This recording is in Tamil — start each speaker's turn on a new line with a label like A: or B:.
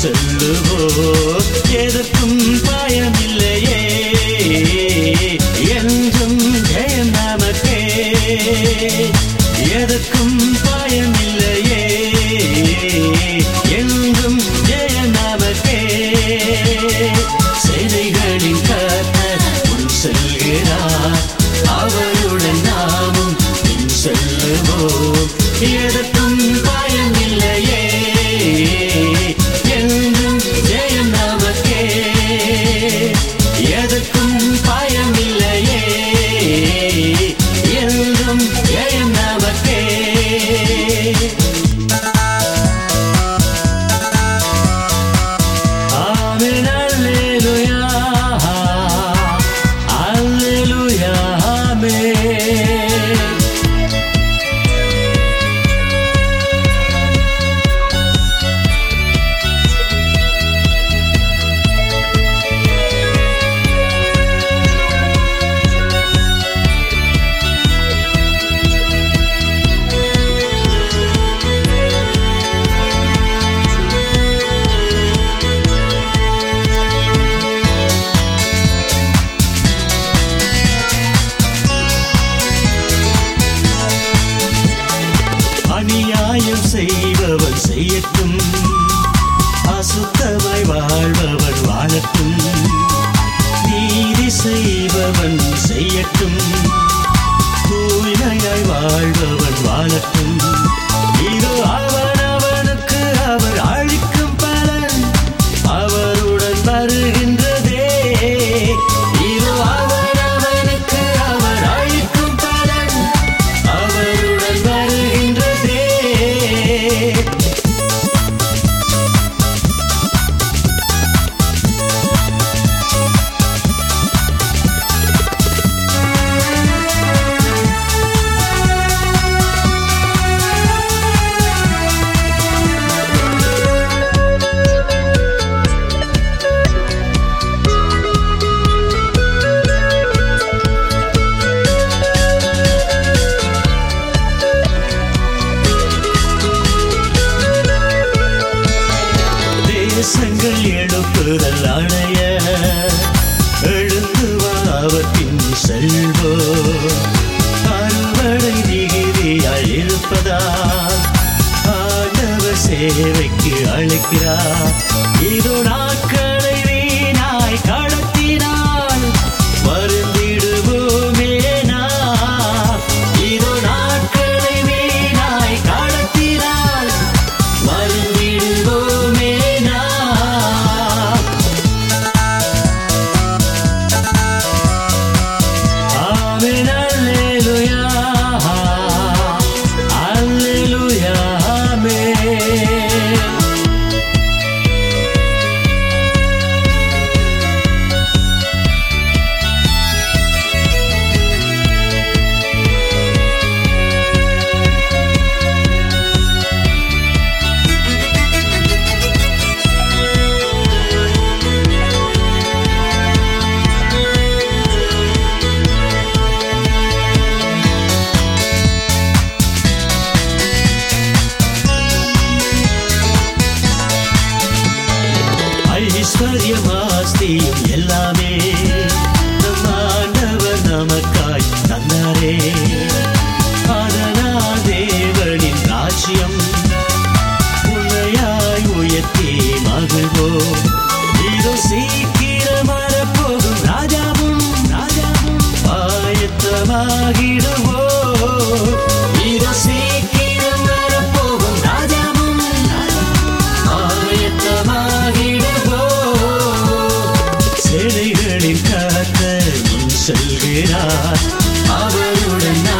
A: சொல்லுவோம் எதற்கும் பயமில்லையே. என்றும் ஜெயம் நமக்கே? எதற்கும் பயமில்லையே. என்றும் ஜெயம் நமக்கே? செய்திகளின் கர்த்தர் உன் செல்கிறார். அவருடன் நாமும் பின் எதற்கும் yeah. chung தேசங்கள் எழுப்புதல் அணைய எழுந்து வாவத்தின் செல்வோ. அறுவடை நிகிதியாய் இருப்பதால் ஆண்டவர் சேவைக்கு அழைக்கிறார். இதோ நாட்கள் കാര്യമാസ്തിയും அவருடன்